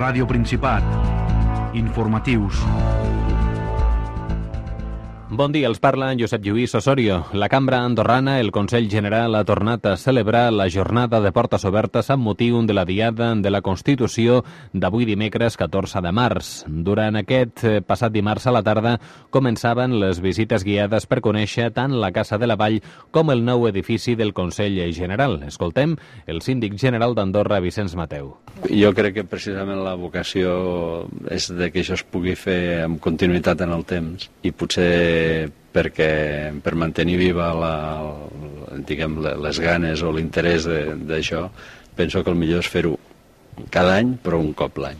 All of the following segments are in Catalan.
Ràdio Principat. Informatius. Bon dia, els parla Josep Lluís Osorio. La cambra andorrana, el Consell General, ha tornat a celebrar la jornada de portes obertes amb motiu de la Diada de la Constitució d'avui dimecres 14 de març. Durant aquest eh, passat dimarts a la tarda començaven les visites guiades per conèixer tant la Casa de la Vall com el nou edifici del Consell General. Escoltem el síndic general d'Andorra, Vicenç Mateu. Jo crec que precisament la vocació és de que això es pugui fer amb continuïtat en el temps i potser perquè per mantenir viva la, diguem, les ganes o l'interès d'això, penso que el millor és fer-ho cada any, però un cop l'any.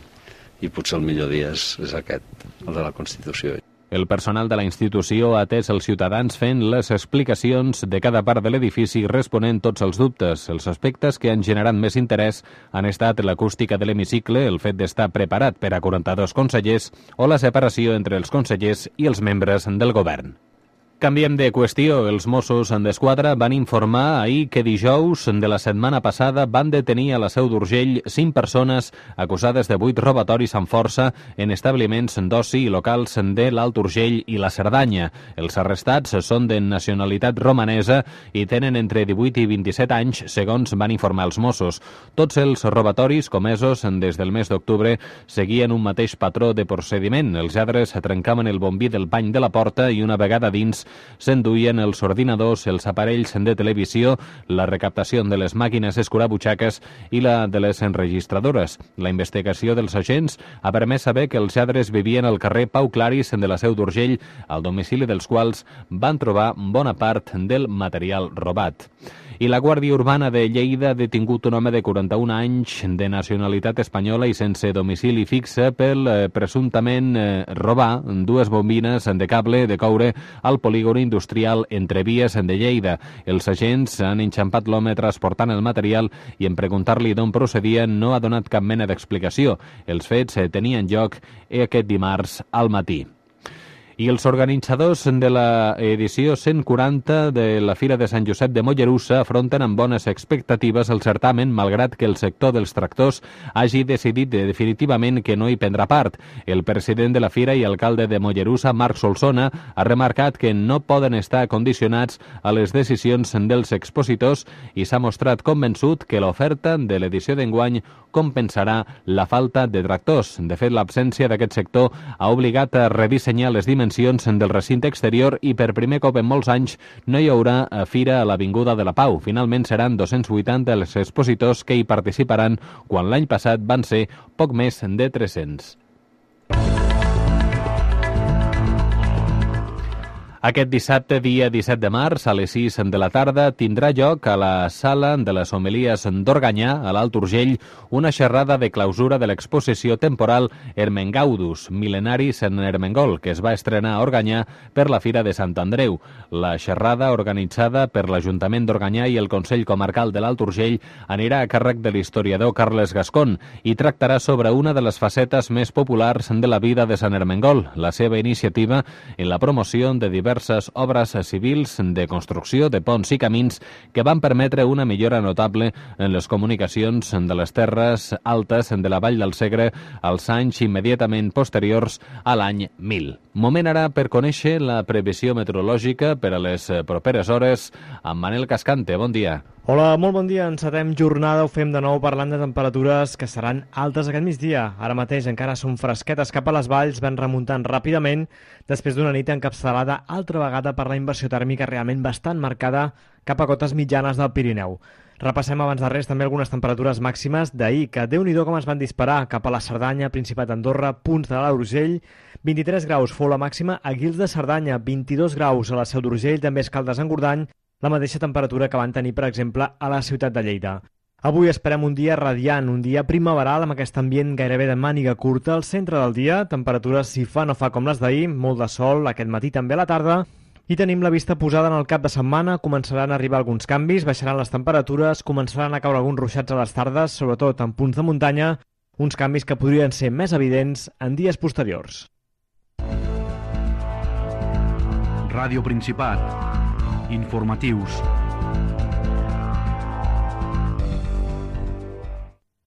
I potser el millor dia és, és aquest, el de la Constitució. El personal de la institució ha atès els ciutadans fent les explicacions de cada part de l'edifici responent tots els dubtes. Els aspectes que han generat més interès han estat l'acústica de l'hemicicle, el fet d'estar preparat per a 42 consellers o la separació entre els consellers i els membres del govern. Canviem de qüestió. Els Mossos d'Esquadra van informar ahir que dijous de la setmana passada van detenir a la Seu d'Urgell cinc persones acusades de vuit robatoris amb força en establiments d'oci i locals de l'Alt Urgell i la Cerdanya. Els arrestats són de nacionalitat romanesa i tenen entre 18 i 27 anys, segons van informar els Mossos. Tots els robatoris comesos des del mes d'octubre seguien un mateix patró de procediment. Els lladres trencaven el bombí del bany de la porta i una vegada dins s'enduien els ordinadors, els aparells de televisió, la recaptació de les màquines escurabutxaques i la de les enregistradores. La investigació dels agents ha permès saber que els lladres vivien al carrer Pau Claris de la Seu d'Urgell, al domicili dels quals van trobar bona part del material robat. I la Guàrdia Urbana de Lleida ha detingut un home de 41 anys de nacionalitat espanyola i sense domicili fixe pel eh, presumptament eh, robar dues bombines de cable de coure al polígon industrial entre vies de Lleida. Els agents han enxampat l'home transportant el material i en preguntar-li d'on procedia no ha donat cap mena d'explicació. Els fets eh, tenien lloc aquest dimarts al matí. I els organitzadors de la edició 140 de la Fira de Sant Josep de Mollerussa afronten amb bones expectatives el certamen, malgrat que el sector dels tractors hagi decidit definitivament que no hi prendrà part. El president de la Fira i alcalde de Mollerussa, Marc Solsona, ha remarcat que no poden estar condicionats a les decisions dels expositors i s'ha mostrat convençut que l'oferta de l'edició d'enguany compensarà la falta de tractors. De fet, l'absència d'aquest sector ha obligat a redissenyar les dimensions dimensions del recinte exterior i per primer cop en molts anys no hi haurà fira a l'Avinguda de la Pau. Finalment seran 280 els expositors que hi participaran quan l'any passat van ser poc més de 300. Aquest dissabte, dia 17 de març, a les 6 de la tarda, tindrà lloc a la sala de les homilies d'Organyà, a l'Alt Urgell, una xerrada de clausura de l'exposició temporal Ermengaudus, mil·lenaris en Ermengol, que es va estrenar a Organyà per la Fira de Sant Andreu. La xerrada, organitzada per l'Ajuntament d'Organyà i el Consell Comarcal de l'Alt Urgell, anirà a càrrec de l'historiador Carles Gascon i tractarà sobre una de les facetes més populars de la vida de Sant Ermengol, la seva iniciativa en la promoció de diversos diverses obres civils de construcció de ponts i camins que van permetre una millora notable en les comunicacions de les terres altes de la Vall del Segre als anys immediatament posteriors a l'any 1000. Moment ara per conèixer la previsió meteorològica per a les properes hores amb Manel Cascante. Bon dia. Hola, molt bon dia. Encetem jornada, ho fem de nou parlant de temperatures que seran altes aquest migdia. Ara mateix encara són fresquetes cap a les valls, van remuntant ràpidament després d'una nit encapçalada altra vegada per la inversió tèrmica realment bastant marcada cap a cotes mitjanes del Pirineu. Repassem abans de res també algunes temperatures màximes d'ahir, que déu nhi com es van disparar cap a la Cerdanya, Principat d'Andorra, punts de l'Urgell, 23 graus fou la màxima a Guils de Cerdanya, 22 graus a la Seu d'Urgell, també Escaldes en Gordany, la mateixa temperatura que van tenir, per exemple, a la ciutat de Lleida. Avui esperem un dia radiant, un dia primaveral amb aquest ambient gairebé de màniga curta al centre del dia, temperatures si fa no fa com les d'ahir, molt de sol aquest matí també a la tarda, i tenim la vista posada en el cap de setmana, començaran a arribar alguns canvis, baixaran les temperatures, començaran a caure alguns ruixats a les tardes, sobretot en punts de muntanya, uns canvis que podrien ser més evidents en dies posteriors. Ràdio Principat. Informatius